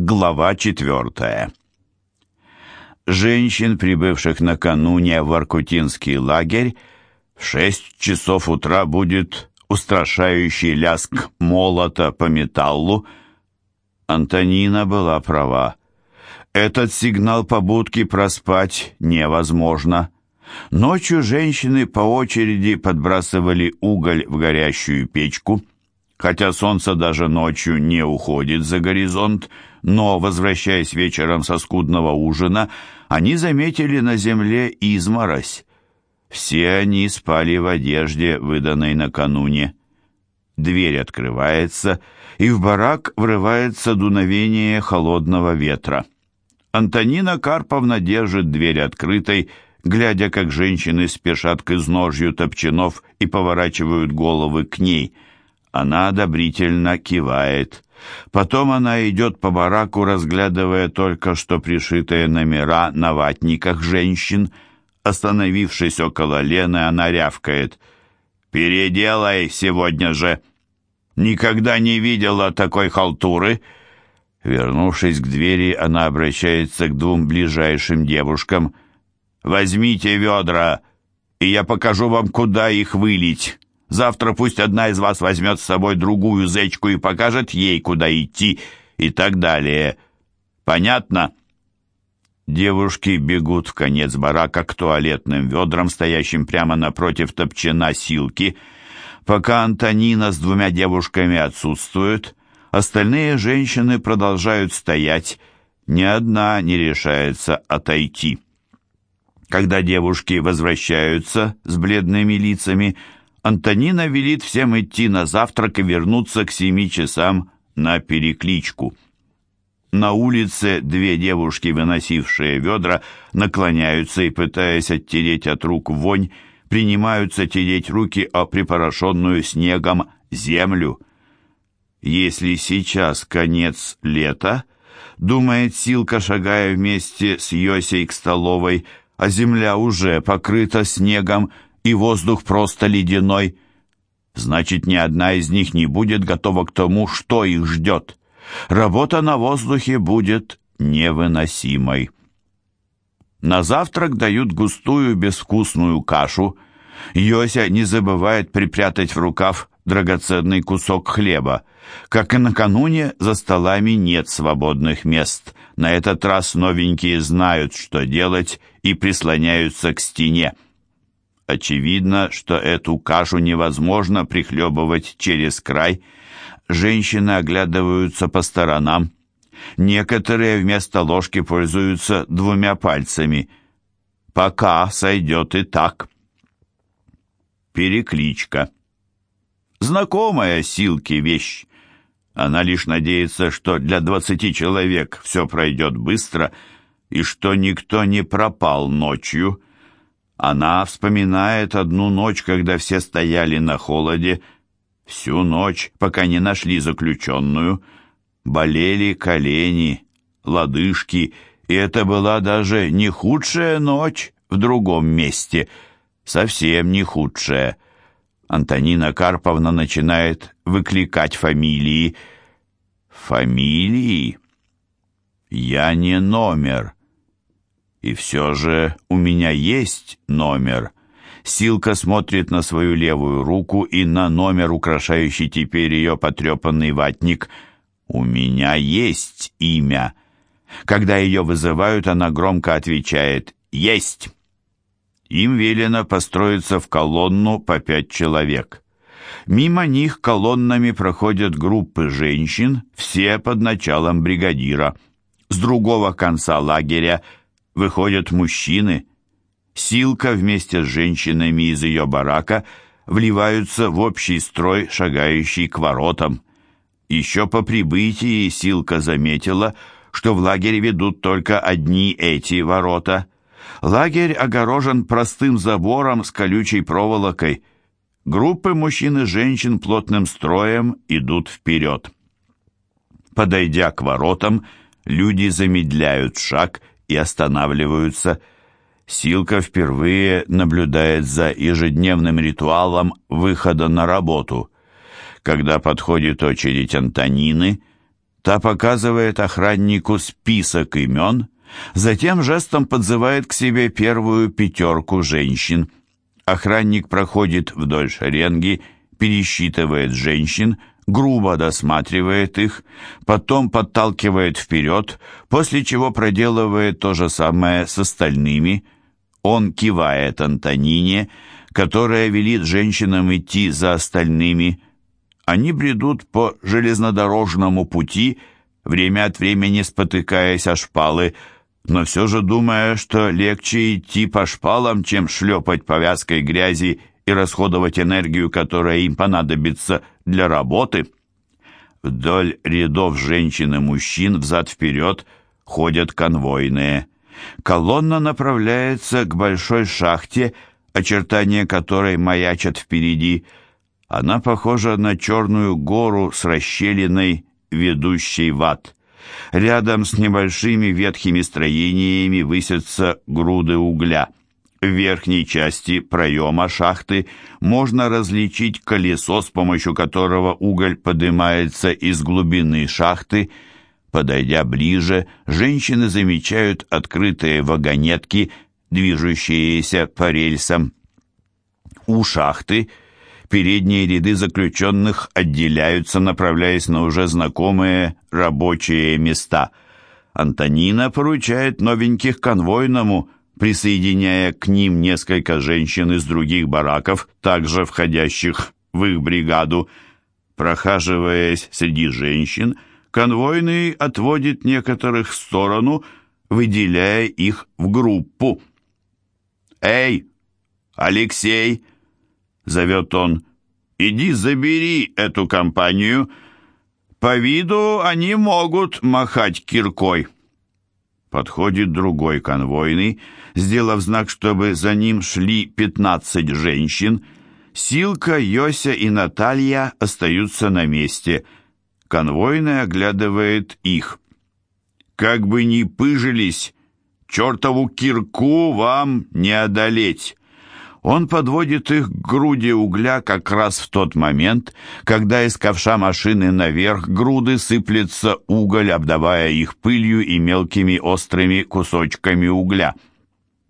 Глава четвертая. Женщин, прибывших накануне в Аркутинский лагерь, в шесть часов утра будет устрашающий ляск молота по металлу. Антонина была права. Этот сигнал побудки проспать невозможно. Ночью женщины по очереди подбрасывали уголь в горящую печку. Хотя солнце даже ночью не уходит за горизонт, но, возвращаясь вечером со скудного ужина, они заметили на земле изморозь. Все они спали в одежде, выданной накануне. Дверь открывается, и в барак врывается дуновение холодного ветра. Антонина Карповна держит дверь открытой, глядя, как женщины спешат к изножью топчанов и поворачивают головы к ней. Она одобрительно кивает. Потом она идет по бараку, разглядывая только что пришитые номера на ватниках женщин. Остановившись около Лены, она рявкает. «Переделай сегодня же!» «Никогда не видела такой халтуры!» Вернувшись к двери, она обращается к двум ближайшим девушкам. «Возьмите ведра, и я покажу вам, куда их вылить. Завтра пусть одна из вас возьмет с собой другую зечку и покажет ей, куда идти, и так далее. Понятно?» Девушки бегут в конец барака к туалетным ведрам, стоящим прямо напротив топчена силки. Пока Антонина с двумя девушками отсутствует, остальные женщины продолжают стоять, ни одна не решается отойти. Когда девушки возвращаются с бледными лицами, Антонина велит всем идти на завтрак и вернуться к семи часам на перекличку. На улице две девушки, выносившие ведра, наклоняются и, пытаясь оттереть от рук вонь, принимаются тереть руки о припорошенную снегом землю. Если сейчас конец лета, думает Силка, шагая вместе с Йосей к столовой, а земля уже покрыта снегом, и воздух просто ледяной, значит, ни одна из них не будет готова к тому, что их ждет. Работа на воздухе будет невыносимой. На завтрак дают густую безвкусную кашу. Йося не забывает припрятать в рукав драгоценный кусок хлеба. Как и накануне, за столами нет свободных мест. На этот раз новенькие знают, что делать, и прислоняются к стене. Очевидно, что эту кашу невозможно прихлебывать через край. Женщины оглядываются по сторонам. Некоторые вместо ложки пользуются двумя пальцами. Пока сойдет и так. Перекличка. Знакомая Силке вещь. Она лишь надеется, что для двадцати человек все пройдет быстро и что никто не пропал ночью, она вспоминает одну ночь, когда все стояли на холоде, всю ночь, пока не нашли заключенную. Болели колени, лодыжки, и это была даже не худшая ночь в другом месте, совсем не худшая. Антонина Карповна начинает выкликать фамилии. Фамилии? Я не номер. И все же у меня есть номер. Силка смотрит на свою левую руку и на номер, украшающий теперь ее потрепанный ватник. «У меня есть имя». Когда ее вызывают, она громко отвечает «Есть». Им велено построиться в колонну по пять человек. Мимо них колоннами проходят группы женщин, все под началом бригадира. С другого конца лагеря выходят мужчины. Силка вместе с женщинами из ее барака вливаются в общий строй, шагающий к воротам. Еще по прибытии Силка заметила, что в лагере ведут только одни эти ворота. Лагерь огорожен простым забором с колючей проволокой. Группы мужчин и женщин плотным строем идут вперед. Подойдя к воротам, люди замедляют шаг и останавливаются. Силка впервые наблюдает за ежедневным ритуалом выхода на работу. Когда подходит очередь Антонины, Та показывает охраннику список имен, затем жестом подзывает к себе первую пятерку женщин. Охранник проходит вдоль шеренги, пересчитывает женщин, грубо досматривает их, потом подталкивает вперед, после чего проделывает то же самое с остальными. Он кивает Антонине, которая велит женщинам идти за остальными. Они бредут по железнодорожному пути, время от времени спотыкаясь о шпалы, но все же думая, что легче идти по шпалам, чем шлепать повязкой грязи и расходовать энергию, которая им понадобится для работы. Вдоль рядов женщин и мужчин взад-вперед ходят конвойные. Колонна направляется к большой шахте, очертания которой маячат впереди. Она похожа на черную гору с расщелиной, ведущей в ад. Рядом с небольшими ветхими строениями высятся груды угля. В верхней части проема шахты можно различить колесо, с помощью которого уголь поднимается из глубины шахты. Подойдя ближе, женщины замечают открытые вагонетки, движущиеся по рельсам. У шахты передние ряды заключенных отделяются, направляясь на уже знакомые рабочие места. Антонина поручает новеньких конвойному – присоединяя к ним несколько женщин из других бараков, также входящих в их бригаду. Прохаживаясь среди женщин, конвойный отводит некоторых в сторону, выделяя их в группу. «Эй, Алексей!» — зовет он. «Иди забери эту компанию. По виду они могут махать киркой». Подходит другой конвойный, сделав знак, чтобы за ним шли пятнадцать женщин. Силка, Йося и Наталья остаются на месте. Конвойный оглядывает их. «Как бы ни пыжились, чертову кирку вам не одолеть!» Он подводит их к груди угля как раз в тот момент, когда из ковша машины наверх груды сыплется уголь, обдавая их пылью и мелкими острыми кусочками угля.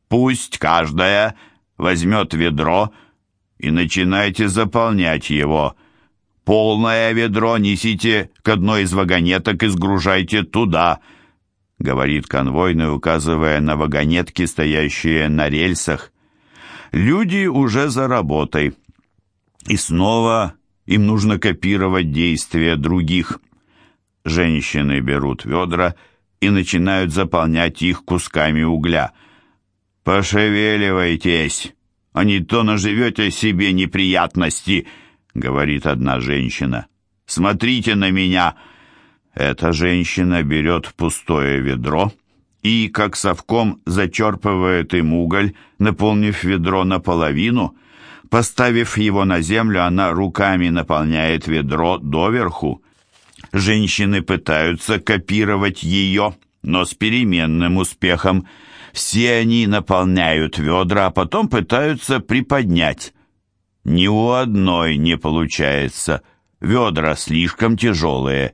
Пусть каждая возьмет ведро и начинайте заполнять его. Полное ведро несите к одной из вагонеток и сгружайте туда, говорит конвойный, указывая на вагонетки, стоящие на рельсах. Люди уже за работой. И снова им нужно копировать действия других. Женщины берут ведра и начинают заполнять их кусками угля. «Пошевеливайтесь, а не то наживете себе неприятности», — говорит одна женщина. «Смотрите на меня». Эта женщина берет пустое ведро — и, как совком, зачерпывает им уголь, наполнив ведро наполовину. Поставив его на землю, она руками наполняет ведро доверху. Женщины пытаются копировать ее, но с переменным успехом. Все они наполняют ведра, а потом пытаются приподнять. Ни у одной не получается. Ведра слишком тяжелые.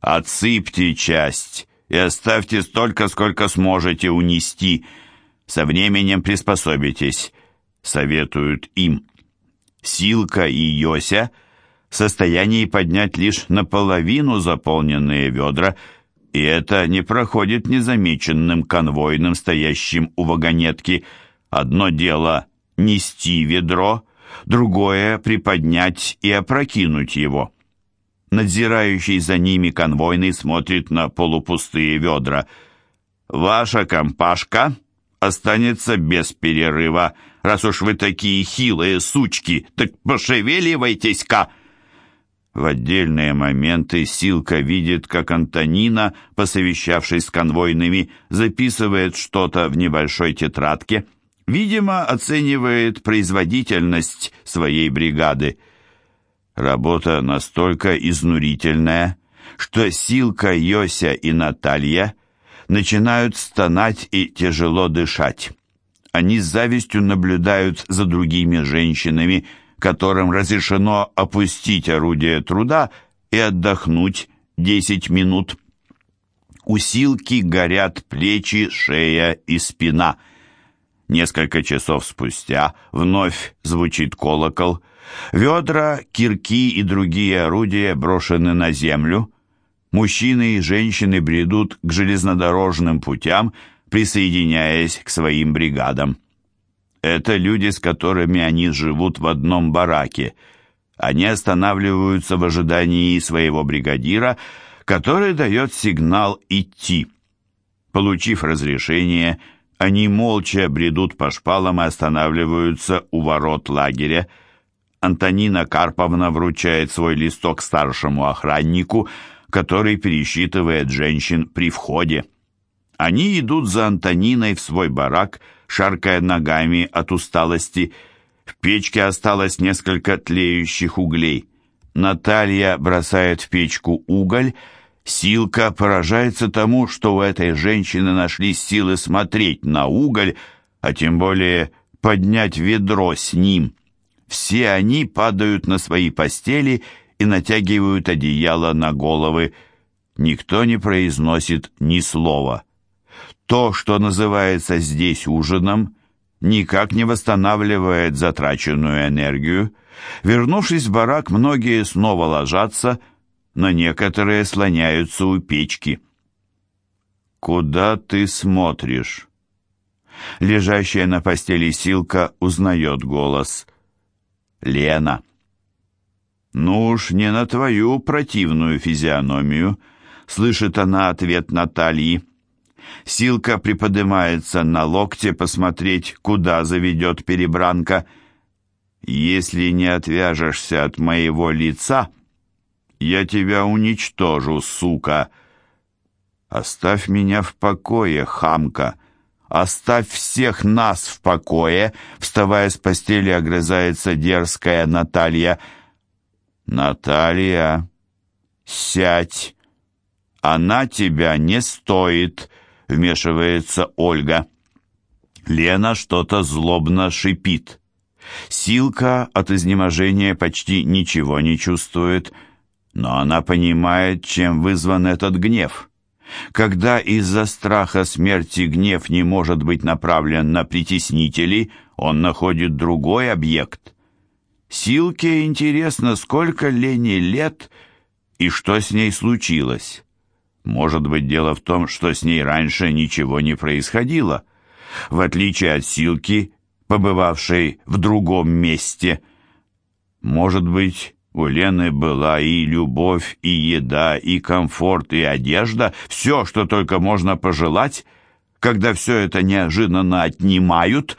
«Отсыпьте часть», и оставьте столько, сколько сможете унести. Со временем приспособитесь», — советуют им. Силка и Йося в состоянии поднять лишь наполовину заполненные ведра, и это не проходит незамеченным конвойным, стоящим у вагонетки. Одно дело — нести ведро, другое — приподнять и опрокинуть его. Надзирающий за ними конвойный смотрит на полупустые ведра. «Ваша компашка останется без перерыва, раз уж вы такие хилые сучки, так пошевеливайтесь-ка!» В отдельные моменты Силка видит, как Антонина, посовещавшись с конвойными, записывает что-то в небольшой тетрадке. Видимо, оценивает производительность своей бригады. Работа настолько изнурительная, что Силка, Йося и Наталья начинают стонать и тяжело дышать. Они с завистью наблюдают за другими женщинами, которым разрешено опустить орудие труда и отдохнуть, 10 минут. У Силки горят плечи, шея и спина. Несколько часов спустя вновь звучит колокол. Ведра, кирки и другие орудия брошены на землю. Мужчины и женщины бредут к железнодорожным путям, присоединяясь к своим бригадам. Это люди, с которыми они живут в одном бараке. Они останавливаются в ожидании своего бригадира, который дает сигнал идти. Получив разрешение, они молча бредут по шпалам и останавливаются у ворот лагеря. Антонина Карповна вручает свой листок старшему охраннику, который пересчитывает женщин при входе. Они идут за Антониной в свой барак, шаркая ногами от усталости. В печке осталось несколько тлеющих углей. Наталья бросает в печку уголь. Силка поражается тому, что у этой женщины нашлись силы смотреть на уголь, а тем более поднять ведро с ним. Все они падают на свои постели и натягивают одеяло на головы. Никто не произносит ни слова. То, что называется здесь ужином, никак не восстанавливает затраченную энергию. Вернувшись в барак, многие снова ложатся, но некоторые слоняются у печки. «Куда ты смотришь?» Лежащая на постели Силка узнает голос. «Лена». «Ну уж не на твою противную физиономию», — слышит она ответ Натальи. Силка приподнимается на локте посмотреть, куда заведет перебранка. «Если не отвяжешься от моего лица, я тебя уничтожу, сука!» «Оставь меня в покое, хамка!» «Оставь всех нас в покое!» Вставая с постели, огрызается дерзкая Наталья. «Наталья, сядь! Она тебя не стоит!» вмешивается Ольга. Лена что-то злобно шипит. Силка от изнеможения почти ничего не чувствует, но она понимает, чем вызван этот гнев. Когда из-за страха смерти гнев не может быть направлен на притеснителей, он находит другой объект. Силке интересно, сколько Лене лет и что с ней случилось. Может быть, дело в том, что с ней раньше ничего не происходило. В отличие от Силки, побывавшей в другом месте. Может быть, у Лены была и любовь, и еда, и комфорт, и одежда, все, что только можно пожелать, когда все это неожиданно отнимают.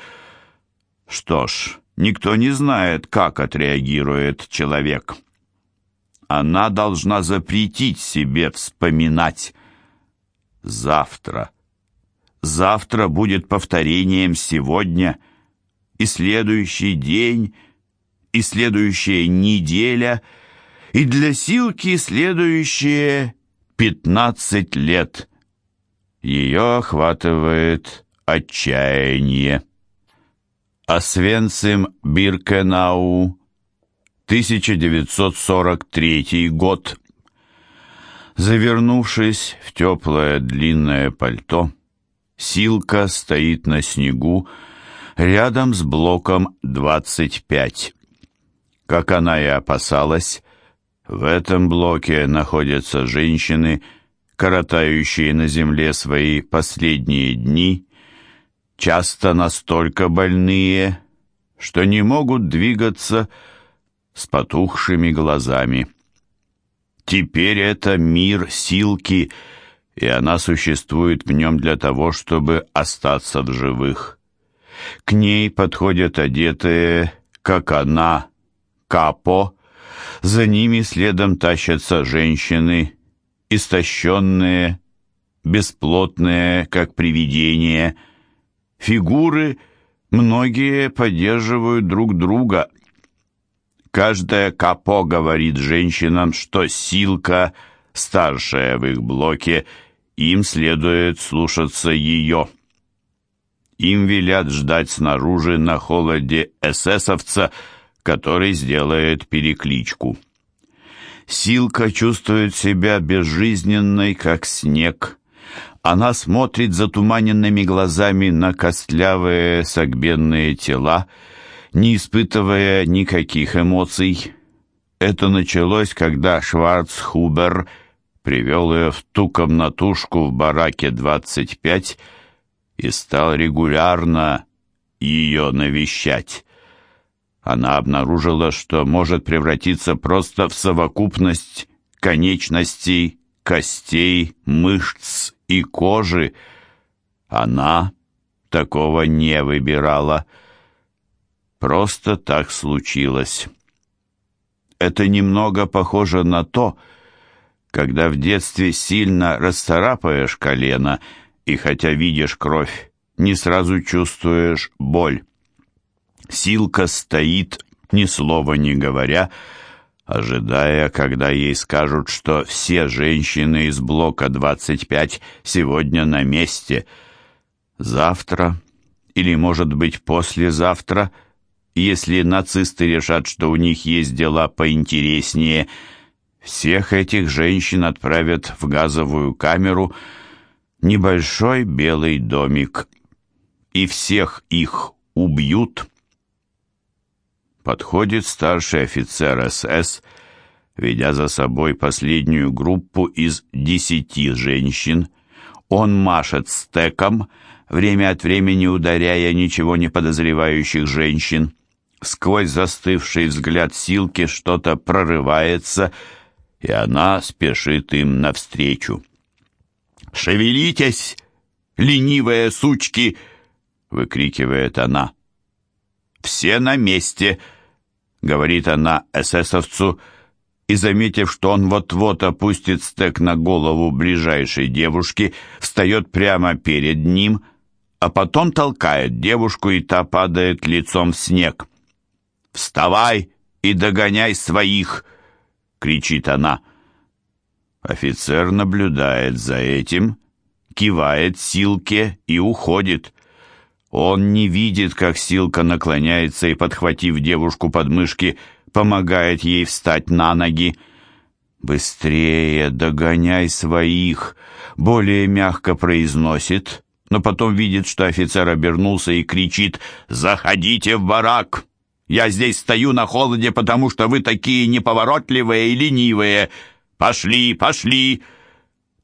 Что ж, никто не знает, как отреагирует человек. Она должна запретить себе вспоминать. Завтра. Завтра будет повторением сегодня. И следующий день, и следующая неделя, и для Силки следующие пятнадцать лет. Ее охватывает отчаяние. Освенцим Биркенау 1943 год. Завернувшись в теплое длинное пальто, Силка стоит на снегу рядом с блоком 25. Как она и опасалась, в этом блоке находятся женщины, коротающие на земле свои последние дни, часто настолько больные, что не могут двигаться, с потухшими глазами. Теперь это мир Силки, и она существует в нем для того, чтобы остаться в живых. К ней подходят одетые, как она, капо, за ними следом тащатся женщины, истощенные, бесплотные, как привидения. Фигуры многие поддерживают друг друга, Каждая капо говорит женщинам, что Силка, старшая в их блоке, им следует слушаться ее. Им велят ждать снаружи на холоде эсэсовца, который сделает перекличку. Силка чувствует себя безжизненной, как снег. Она смотрит затуманенными глазами на костлявые согбенные тела, не испытывая никаких эмоций. Это началось, когда Шварцхубер привел ее в ту комнатушку в бараке 25 и стал регулярно ее навещать. Она обнаружила, что может превратиться просто в совокупность конечностей, костей, мышц и кожи. Она такого не выбирала. Просто так случилось. Это немного похоже на то, когда в детстве сильно расцарапаешь колено, и хотя видишь кровь, не сразу чувствуешь боль. Силка стоит, ни слова не говоря, ожидая, когда ей скажут, что все женщины из блока 25 сегодня на месте. Завтра, или, может быть, послезавтра, если нацисты решат, что у них есть дела поинтереснее, всех этих женщин отправят в газовую камеру, небольшой белый домик, и всех их убьют. Подходит старший офицер СС, ведя за собой последнюю группу из десяти женщин. Он машет стеком, время от времени ударяя ничего не подозревающих женщин. Сквозь застывший взгляд Силки что-то прорывается, и она спешит им навстречу. «Шевелитесь, ленивые сучки!» — выкрикивает она. «Все на месте!» Говорит она эсэсовцу, и, заметив, что он вот-вот опустит стек на голову ближайшей девушки, встает прямо перед ним, а потом толкает девушку, и та падает лицом в снег. «Вставай и догоняй своих!» — кричит она. Офицер наблюдает за этим, кивает Силке и уходит. Он не видит, как Силка наклоняется и, подхватив девушку под мышки, помогает ей встать на ноги. «Быстрее догоняй своих!» Более мягко произносит, но потом видит, что офицер обернулся и кричит «Заходите в барак! Я здесь стою на холоде, потому что вы такие неповоротливые и ленивые! Пошли, пошли!»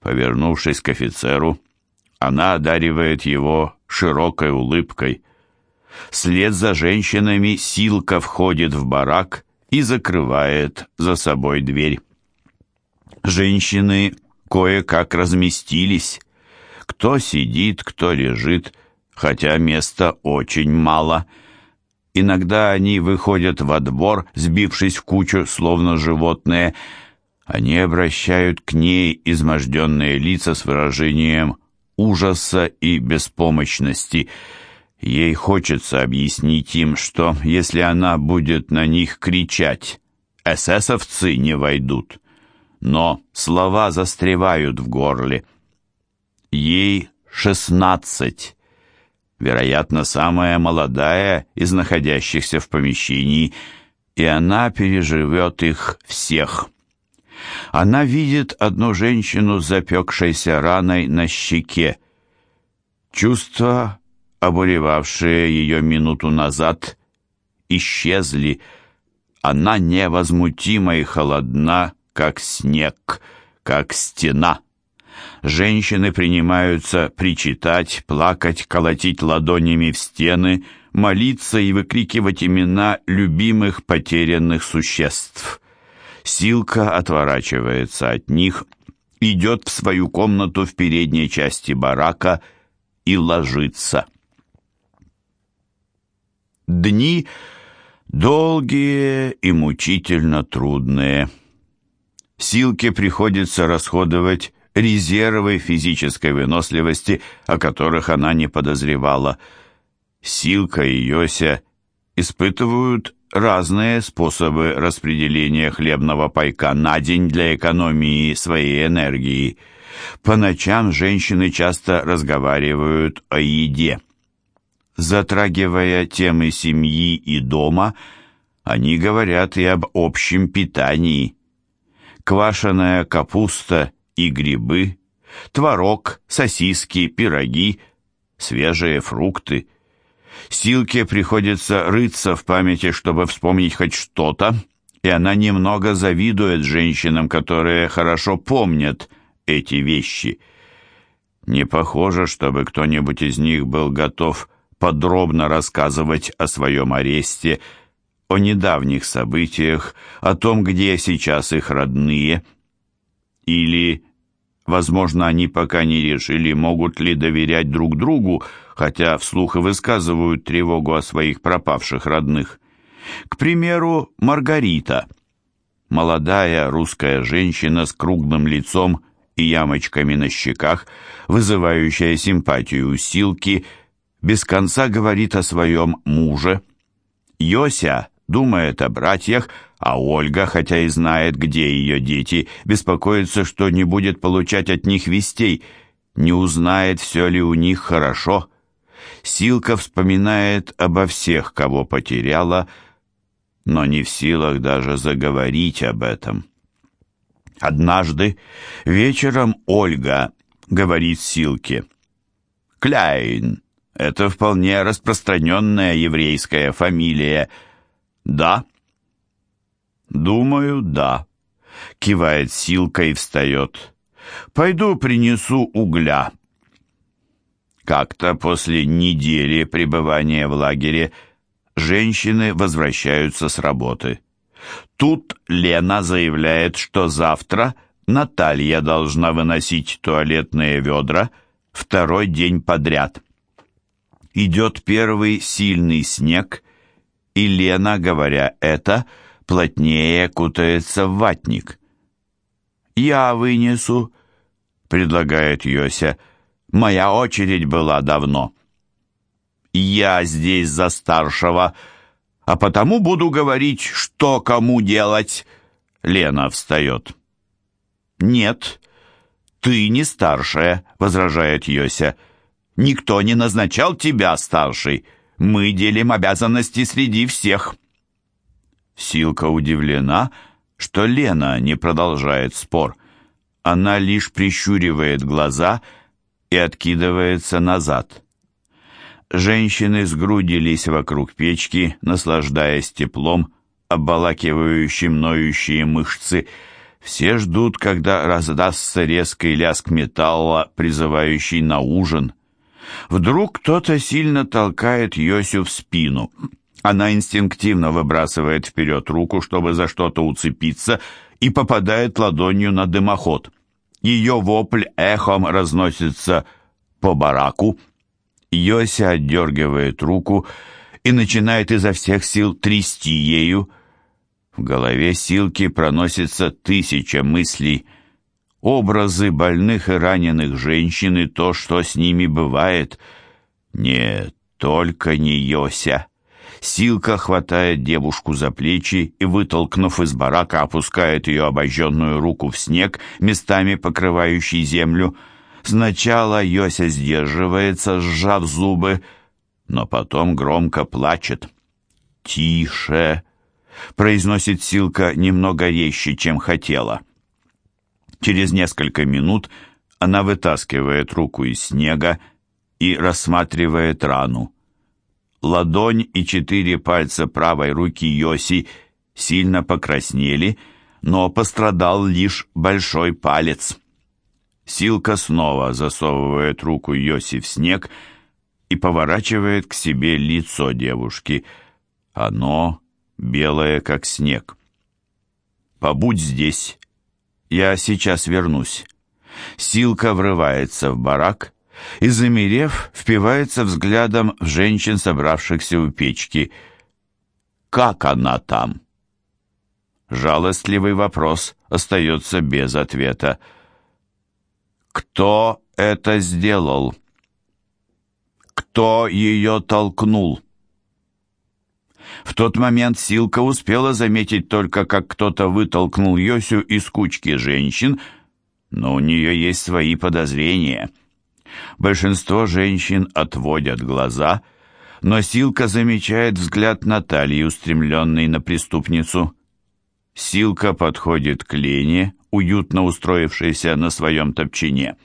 Повернувшись к офицеру, она одаривает его широкой улыбкой. Вслед за женщинами Силка входит в барак и закрывает за собой дверь. Женщины кое-как разместились. Кто сидит, кто лежит, хотя места очень мало. Иногда они выходят во двор, сбившись в кучу, словно животные. Они обращают к ней изможденные лица с выражением ужаса и беспомощности. Ей хочется объяснить им, что если она будет на них кричать, эсэсовцы не войдут. Но слова застревают в горле. Ей шестнадцать. Вероятно, самая молодая из находящихся в помещении, и она переживет их всех. Она видит одну женщину запекшейся раной на щеке. Чувства, обуревавшие ее минуту назад, исчезли. Она невозмутима и холодна, как снег, как стена. Женщины принимаются причитать, плакать, колотить ладонями в стены, молиться и выкрикивать имена любимых потерянных существ. Силка отворачивается от них, идет в свою комнату в передней части барака и ложится. Дни долгие и мучительно трудные. Силке приходится расходовать резервы физической выносливости, о которых она не подозревала. Силка и Йося испытывают разные способы распределения хлебного пайка на день для экономии своей энергии. По ночам женщины часто разговаривают о еде. Затрагивая темы семьи и дома, они говорят и об общем питании. квашеная капуста и грибы, творог, сосиски, пироги, свежие фрукты. Силке приходится рыться в памяти, чтобы вспомнить хоть что-то, и она немного завидует женщинам, которые хорошо помнят эти вещи. Не похоже, чтобы кто-нибудь из них был готов подробно рассказывать о своем аресте, о недавних событиях, о том, где сейчас их родные. Или, возможно, они пока не решили, могут ли доверять друг другу, хотя вслух и высказывают тревогу о своих пропавших родных. К примеру, Маргарита, молодая русская женщина с круглым лицом и ямочками на щеках, вызывающая симпатию у Силки – без конца говорит о своем муже. Йося думает о братьях, а Ольга, хотя и знает, где ее дети, беспокоится, что не будет получать от них вестей, не узнает, все ли у них хорошо. Силка вспоминает обо всех, кого потеряла, но не в силах даже заговорить об этом. Однажды вечером Ольга говорит Силке, «Кляйн, это вполне распространенная еврейская фамилия. Да? Думаю, да. Кивает Силка и встает. Пойду принесу угля. Как-то после недели пребывания в лагере женщины возвращаются с работы. Тут Лена заявляет, что завтра Наталья должна выносить туалетные ведра второй день подряд. Идет первый сильный снег, и Лена, говоря это, плотнее кутается в ватник. «Я вынесу», — предлагает Йося. «Моя очередь была давно». «Я здесь за старшего, а потому буду говорить, что кому делать». Лена встает. «Нет, ты не старшая», — возражает Йося. Никто не назначал тебя старший. Мы делим обязанности среди всех». Силка удивлена, что Лена не продолжает спор. Она лишь прищуривает глаза и откидывается назад. Женщины сгрудились вокруг печки, наслаждаясь теплом, обволакивающим ноющие мышцы. Все ждут, когда раздастся резкий лязг металла, призывающий на ужин. Вдруг кто-то сильно толкает Йосю в спину. Она инстинктивно выбрасывает вперед руку, чтобы за что-то уцепиться, и попадает ладонью на дымоход. Ее вопль эхом разносится по бараку. Йося отдергивает руку и начинает изо всех сил трясти ею. В голове Силки проносится тысяча мыслей — образы больных и раненых женщин и то, что с ними бывает. Нет, только не Йося. Силка хватает девушку за плечи и, вытолкнув из барака, опускает ее обожженную руку в снег, местами покрывающий землю. Сначала Йося сдерживается, сжав зубы, но потом громко плачет. «Тише!» — произносит Силка немного резче, чем хотела. Через несколько минут она вытаскивает руку из снега и рассматривает рану. Ладонь и четыре пальца правой руки Йоси сильно покраснели, но пострадал лишь большой палец. Силка снова засовывает руку Йоси в снег и поворачивает к себе лицо девушки. Оно белое, как снег. «Побудь здесь», я сейчас вернусь. Силка врывается в барак и, замерев, впивается взглядом в женщин, собравшихся у печки. «Как она там?» Жалостливый вопрос остается без ответа. «Кто это сделал?» «Кто ее толкнул?» В тот момент Силка успела заметить только, как кто-то вытолкнул Йосю из кучки женщин, но у нее есть свои подозрения. Большинство женщин отводят глаза, но Силка замечает взгляд Натальи, устремленный на преступницу. Силка подходит к Лене, уютно устроившейся на своем топчине.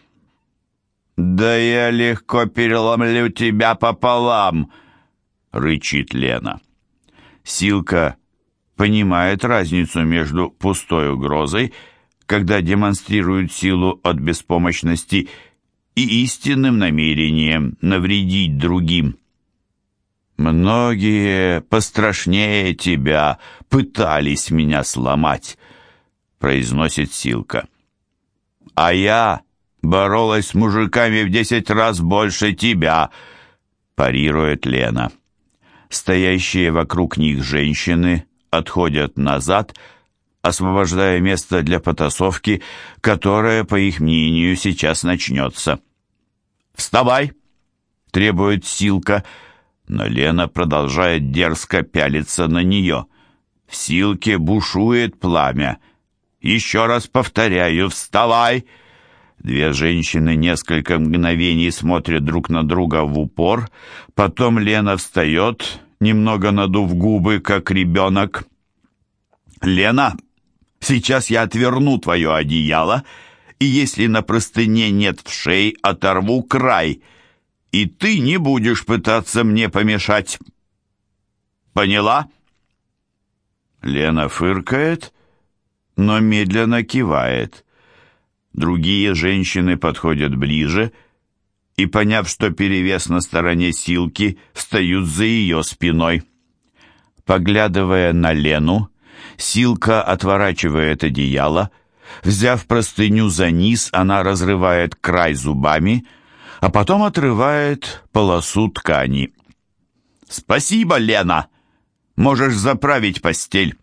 «Да я легко переломлю тебя пополам!» — рычит Лена. Силка понимает разницу между пустой угрозой, когда демонстрирует силу от беспомощности, и истинным намерением навредить другим. «Многие пострашнее тебя пытались меня сломать», — произносит Силка. «А я боролась с мужиками в десять раз больше тебя», — парирует Лена. Стоящие вокруг них женщины отходят назад, освобождая место для потасовки, которая, по их мнению, сейчас начнется. «Вставай!» — требует Силка, но Лена продолжает дерзко пялиться на нее. В Силке бушует пламя. «Еще раз повторяю, вставай!» Две женщины несколько мгновений смотрят друг на друга в упор, потом Лена встает, немного надув губы, как ребенок. «Лена, сейчас я отверну твое одеяло, и если на простыне нет вшей, оторву край, и ты не будешь пытаться мне помешать. Поняла?» Лена фыркает, но медленно кивает. Другие женщины подходят ближе и, поняв, что перевес на стороне Силки, встают за ее спиной. Поглядывая на Лену, Силка отворачивает одеяло. Взяв простыню за низ, она разрывает край зубами, а потом отрывает полосу ткани. «Спасибо, Лена! Можешь заправить постель!»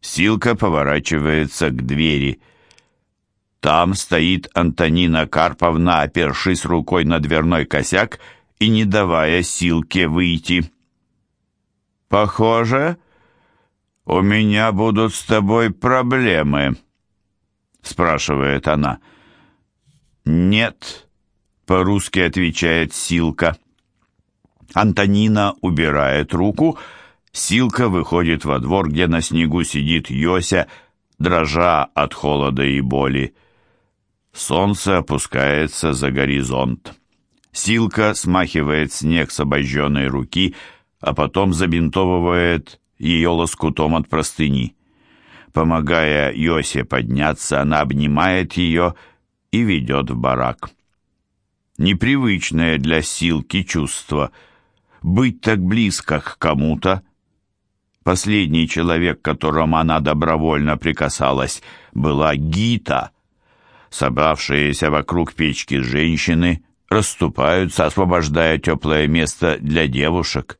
Силка поворачивается к двери. Там стоит Антонина Карповна, опершись рукой на дверной косяк и не давая Силке выйти. «Похоже, у меня будут с тобой проблемы», — спрашивает она. «Нет», — по-русски отвечает Силка. Антонина убирает руку, Силка выходит во двор, где на снегу сидит Йося, дрожа от холода и боли. Солнце опускается за горизонт. Силка смахивает снег с обожженной руки, а потом забинтовывает ее лоскутом от простыни. Помогая Йосе подняться, она обнимает ее и ведет в барак. Непривычное для Силки чувство — быть так близко к кому-то. Последний человек, к которому она добровольно прикасалась, была Гита — Собравшиеся вокруг печки женщины расступаются, освобождая теплое место для девушек.